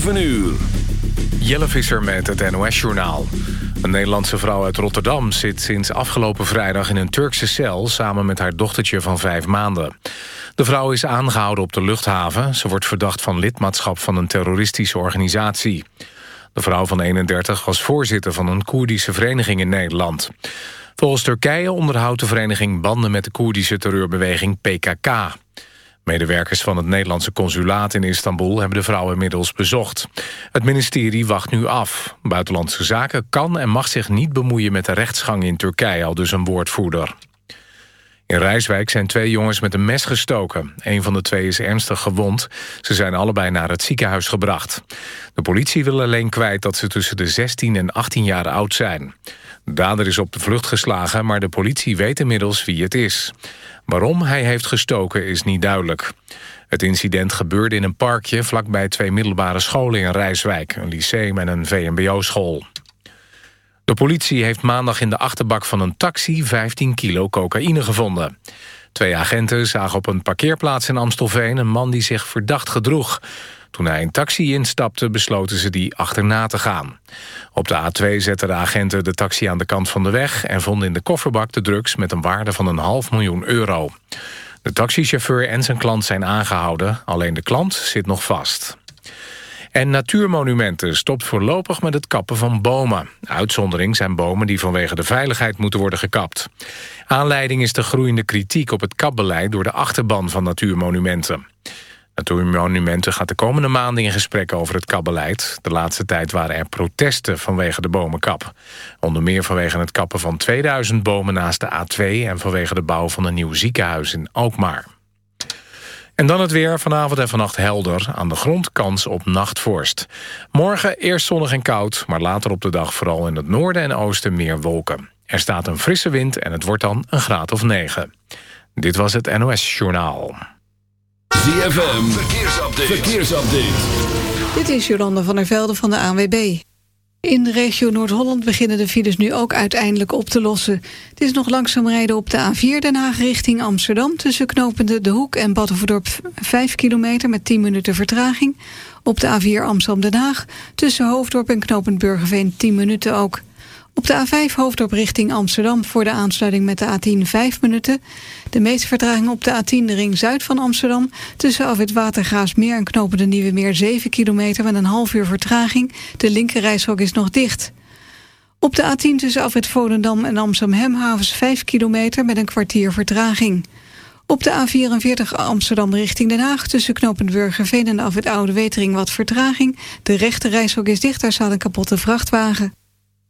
7 uur. Jelle Visser met het NOS-journaal. Een Nederlandse vrouw uit Rotterdam zit sinds afgelopen vrijdag in een Turkse cel... samen met haar dochtertje van vijf maanden. De vrouw is aangehouden op de luchthaven. Ze wordt verdacht van lidmaatschap van een terroristische organisatie. De vrouw van 31 was voorzitter van een Koerdische vereniging in Nederland. Volgens Turkije onderhoudt de vereniging banden met de Koerdische terreurbeweging PKK. Medewerkers van het Nederlandse consulaat in Istanbul hebben de vrouw inmiddels bezocht. Het ministerie wacht nu af. Buitenlandse Zaken kan en mag zich niet bemoeien met de rechtsgang in Turkije, al dus een woordvoerder. In Rijswijk zijn twee jongens met een mes gestoken. Een van de twee is ernstig gewond. Ze zijn allebei naar het ziekenhuis gebracht. De politie wil alleen kwijt dat ze tussen de 16 en 18 jaar oud zijn. De dader is op de vlucht geslagen, maar de politie weet inmiddels wie het is. Waarom hij heeft gestoken is niet duidelijk. Het incident gebeurde in een parkje vlakbij twee middelbare scholen in Rijswijk... een lyceum en een VMBO-school. De politie heeft maandag in de achterbak van een taxi 15 kilo cocaïne gevonden. Twee agenten zagen op een parkeerplaats in Amstelveen... een man die zich verdacht gedroeg. Toen hij een taxi instapte, besloten ze die achterna te gaan. Op de A2 zetten de agenten de taxi aan de kant van de weg... en vonden in de kofferbak de drugs met een waarde van een half miljoen euro. De taxichauffeur en zijn klant zijn aangehouden. Alleen de klant zit nog vast. En Natuurmonumenten stopt voorlopig met het kappen van bomen. Uitzondering zijn bomen die vanwege de veiligheid moeten worden gekapt. Aanleiding is de groeiende kritiek op het kapbeleid... door de achterban van Natuurmonumenten. Natuurmonumenten gaat de komende maanden in gesprek over het kapbeleid. De laatste tijd waren er protesten vanwege de bomenkap. Onder meer vanwege het kappen van 2000 bomen naast de A2... en vanwege de bouw van een nieuw ziekenhuis in Alkmaar. En dan het weer. Vanavond en vannacht helder. Aan de grond kans op nachtvorst. Morgen eerst zonnig en koud, maar later op de dag vooral in het noorden en oosten meer wolken. Er staat een frisse wind en het wordt dan een graad of 9. Dit was het NOS Journaal. ZFM, verkeersupdate. verkeersupdate. Dit is Jolanda van der Velde van de ANWB. In de regio Noord-Holland beginnen de files nu ook uiteindelijk op te lossen. Het is nog langzaam rijden op de A4 Den Haag richting Amsterdam... tussen knopende De Hoek en Badhoevedorp 5 kilometer met 10 minuten vertraging. Op de A4 Amsterdam-Den Haag tussen Hoofddorp en knopend Burgerveen 10 minuten ook. Op de A5 hoofddorp richting Amsterdam voor de aansluiting met de A10 5 minuten. De meeste vertraging op de A10 de ring zuid van Amsterdam... tussen Afwit Watergraafsmeer en Knopen de Nieuwe Meer 7 kilometer... met een half uur vertraging. De linkerrijstrook is nog dicht. Op de A10 tussen Afwit Volendam en Amsterdam-Hemhavens 5 kilometer... met een kwartier vertraging. Op de A44 Amsterdam richting Den Haag... tussen Knopend Burgerveen en de Afwit Oude Wetering wat vertraging. De rechte reishok is dicht, daar staat een kapotte vrachtwagen.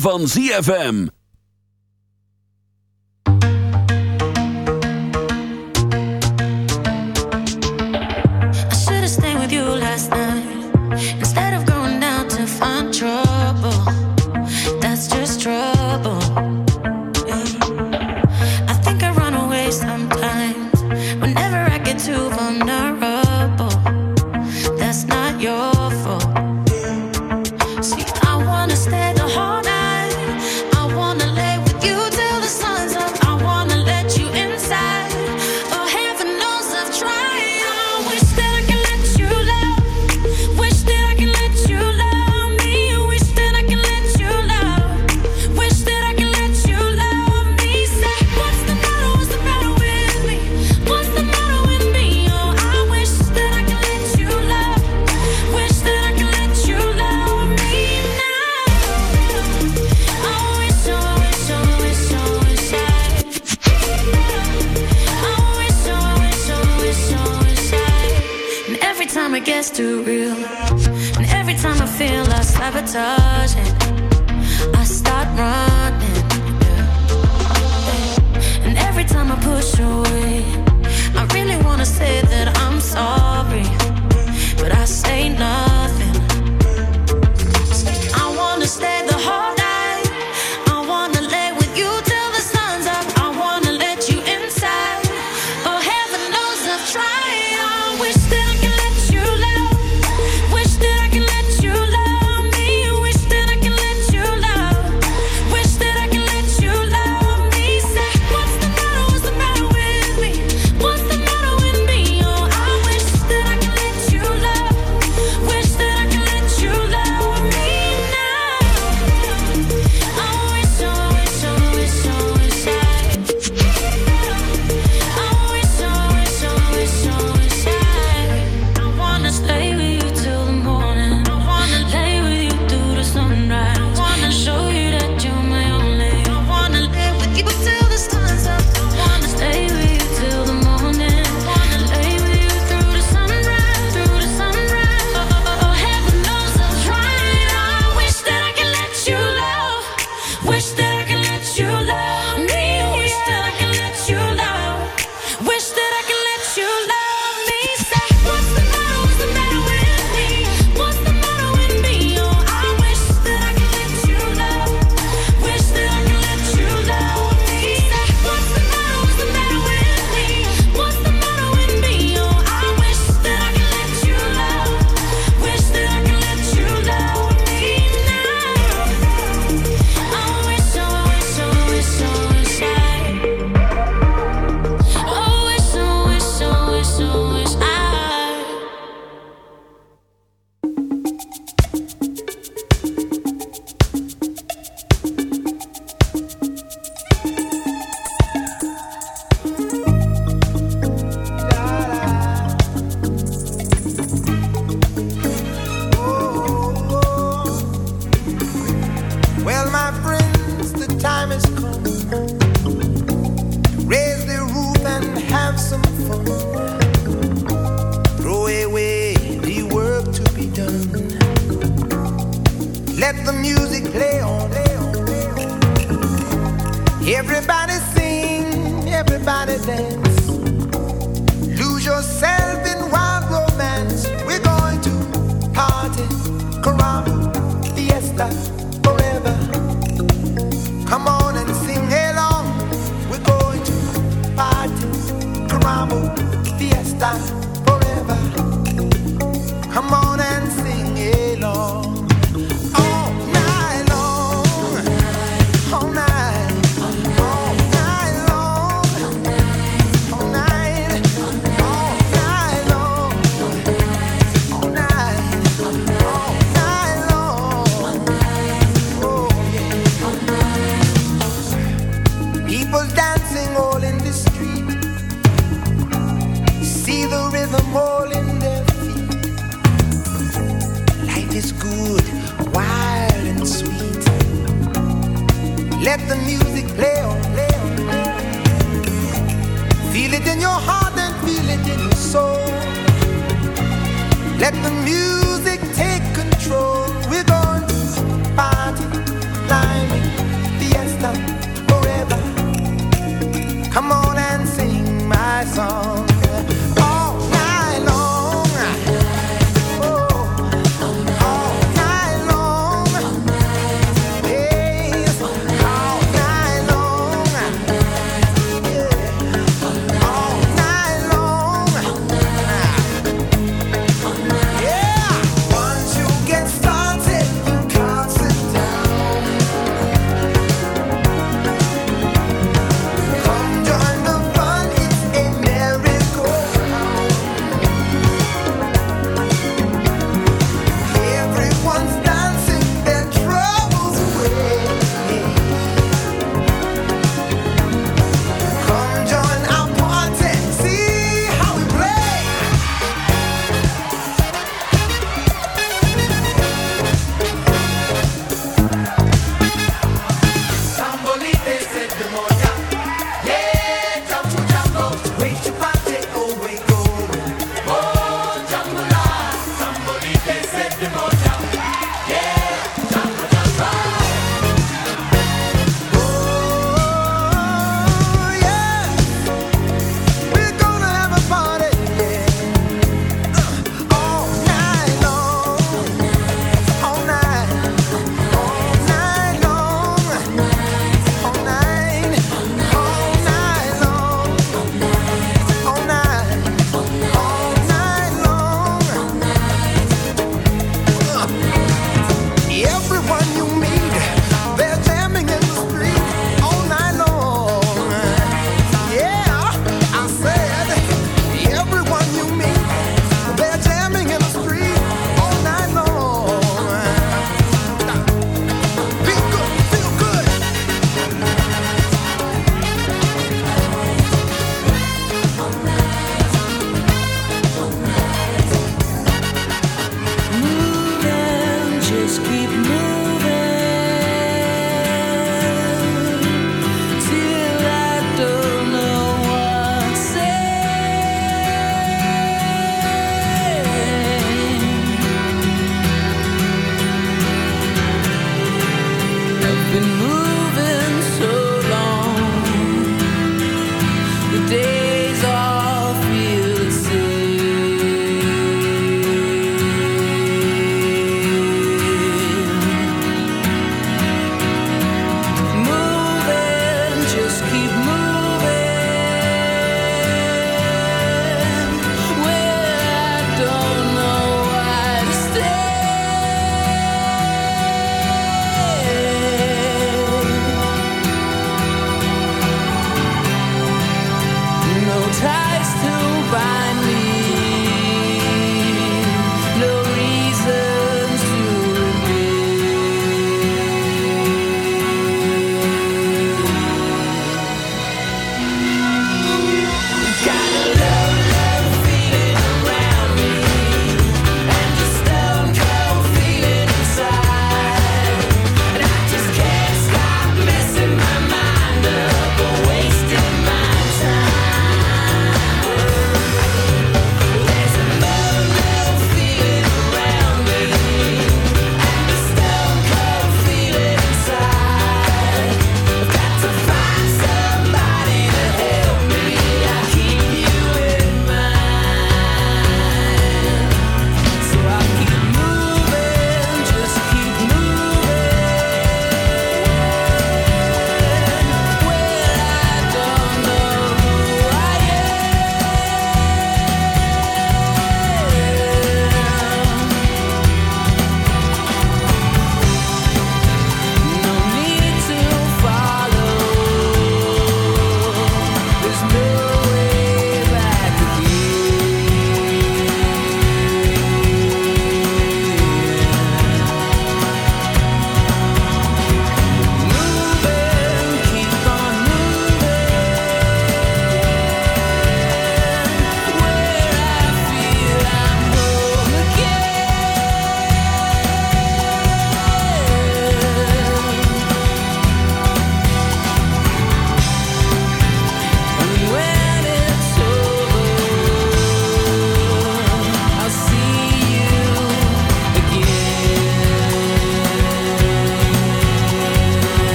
Van ZFM.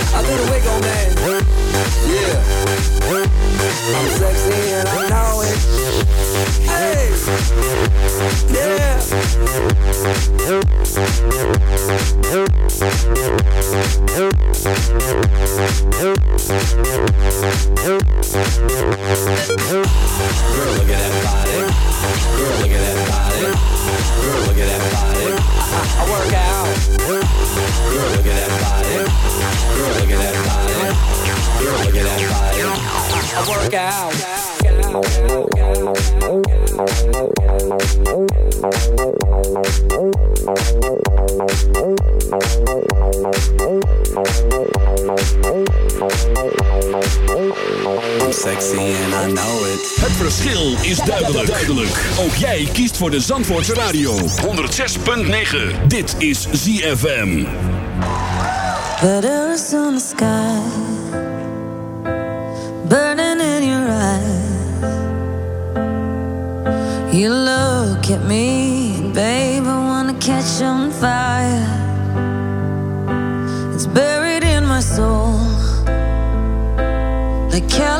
Do the wiggle, man. Yeah. I'm sexy and I know it. Hey. Yeah. Girl, look at that body. Girl, look at that body. Girl, I, I work out. I'm sexy and I know it. Het verschil is duidelijk. duidelijk. Ook jij kiest voor de Zandvoortse Radio. 106.9. Dit is ZFM. Letters on the sky, like California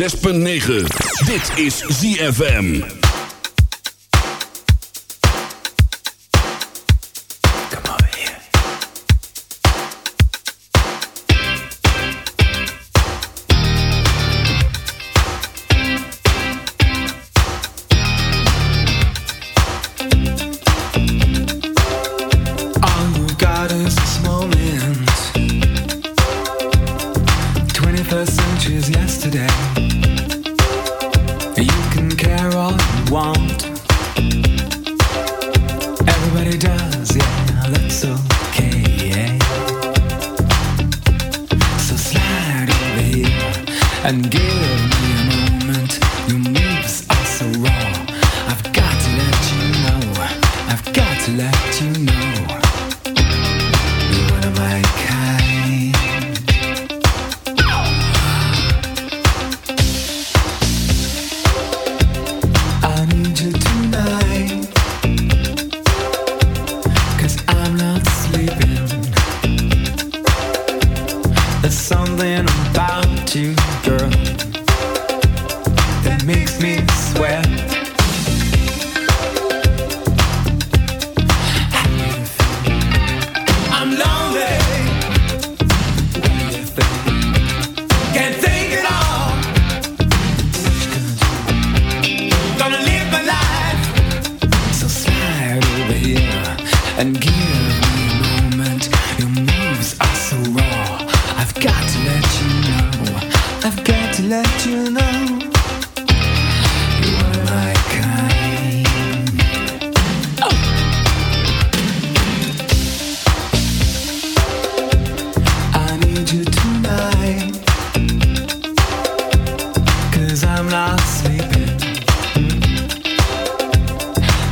106.9. Dit is ZFM.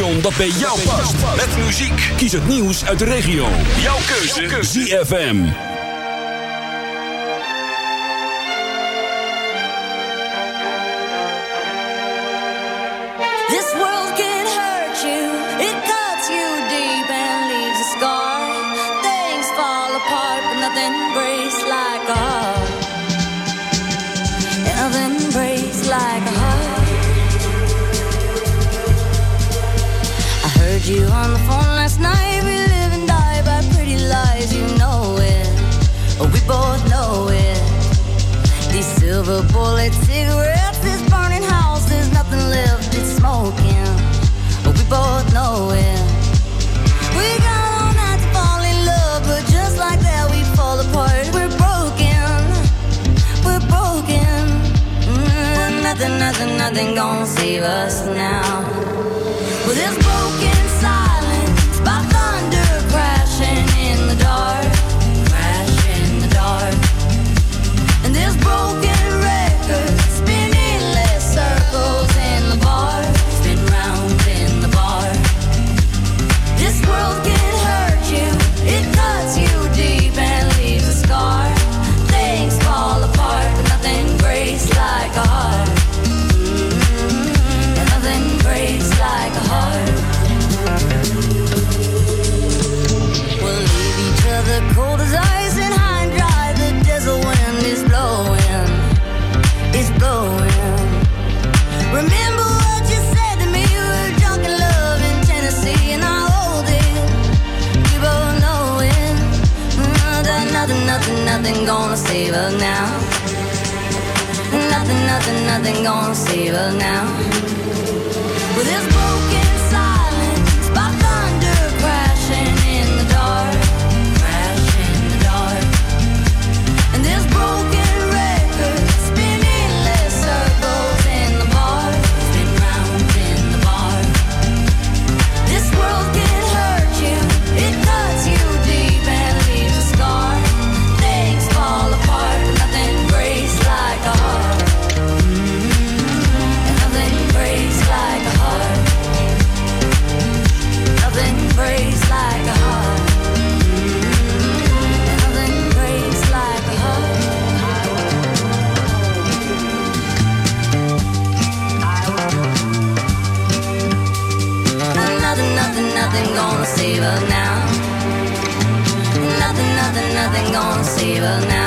dat ben jouw past. Met muziek. Kies het nieuws uit de regio. Jouw keuze. Jouw keuze. ZFM. you on the phone last night. We live and die by pretty lies. You know it, oh, we both know it. These silver bullet cigarettes, this burning house, there's nothing left but smoking. Oh, we both know it. We got all night to fall in love, but just like that we fall apart. We're broken, we're broken. Mm, nothing, nothing, nothing gonna save us now. Well, this broken. broken gonna save now. Nothing, nothing, nothing gonna save us now. gonna save her now.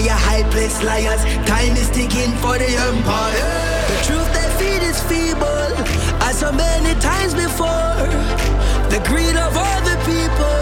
high place liars. Time is ticking for the empire. The truth they feed is feeble, as so many times before. The greed of other people.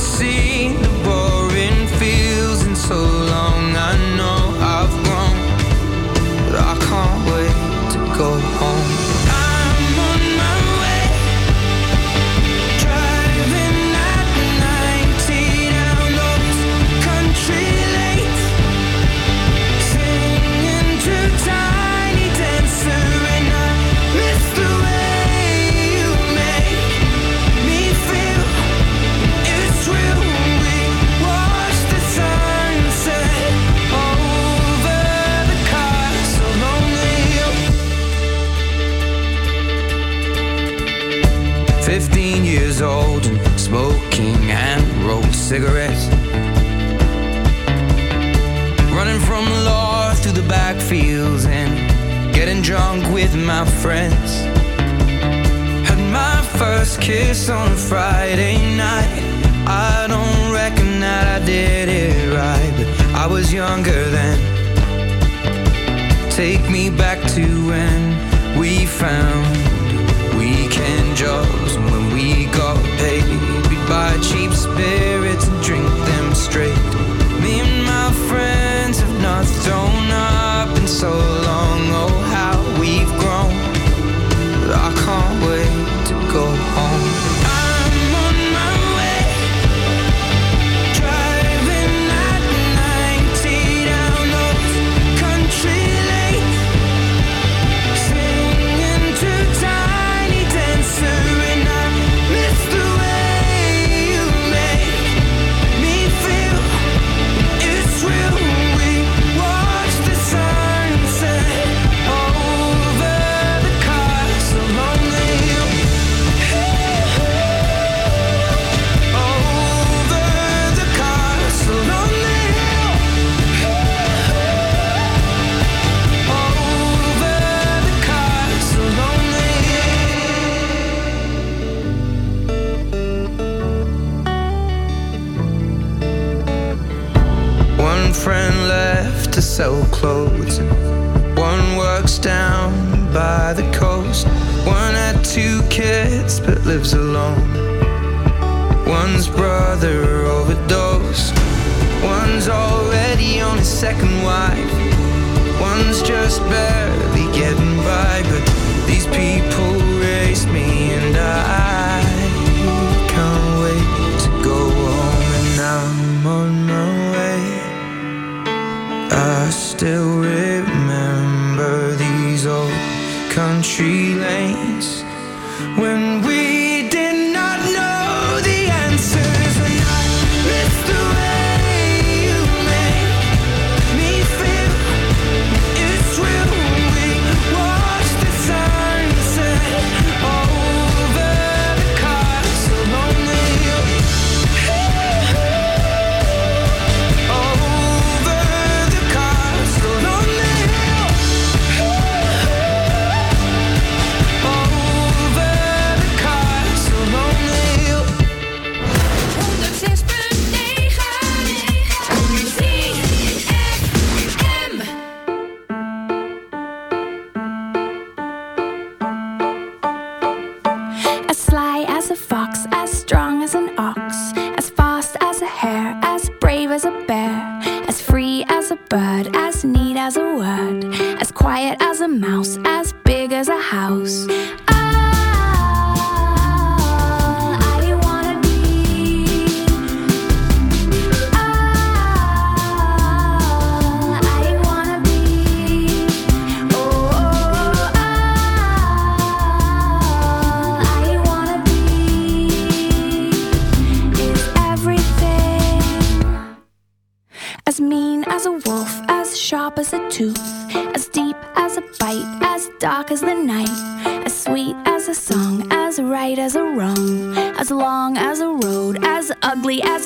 see the boring fields and so second wife. One's just barely getting by, but these people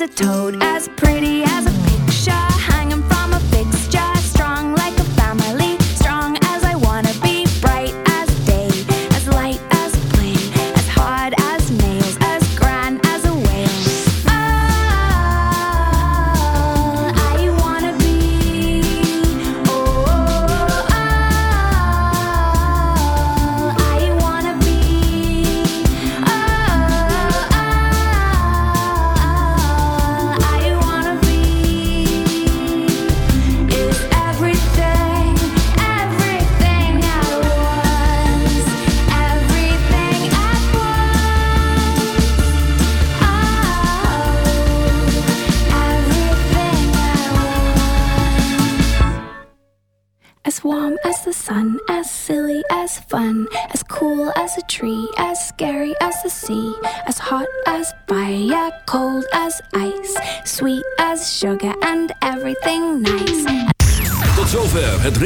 a toad.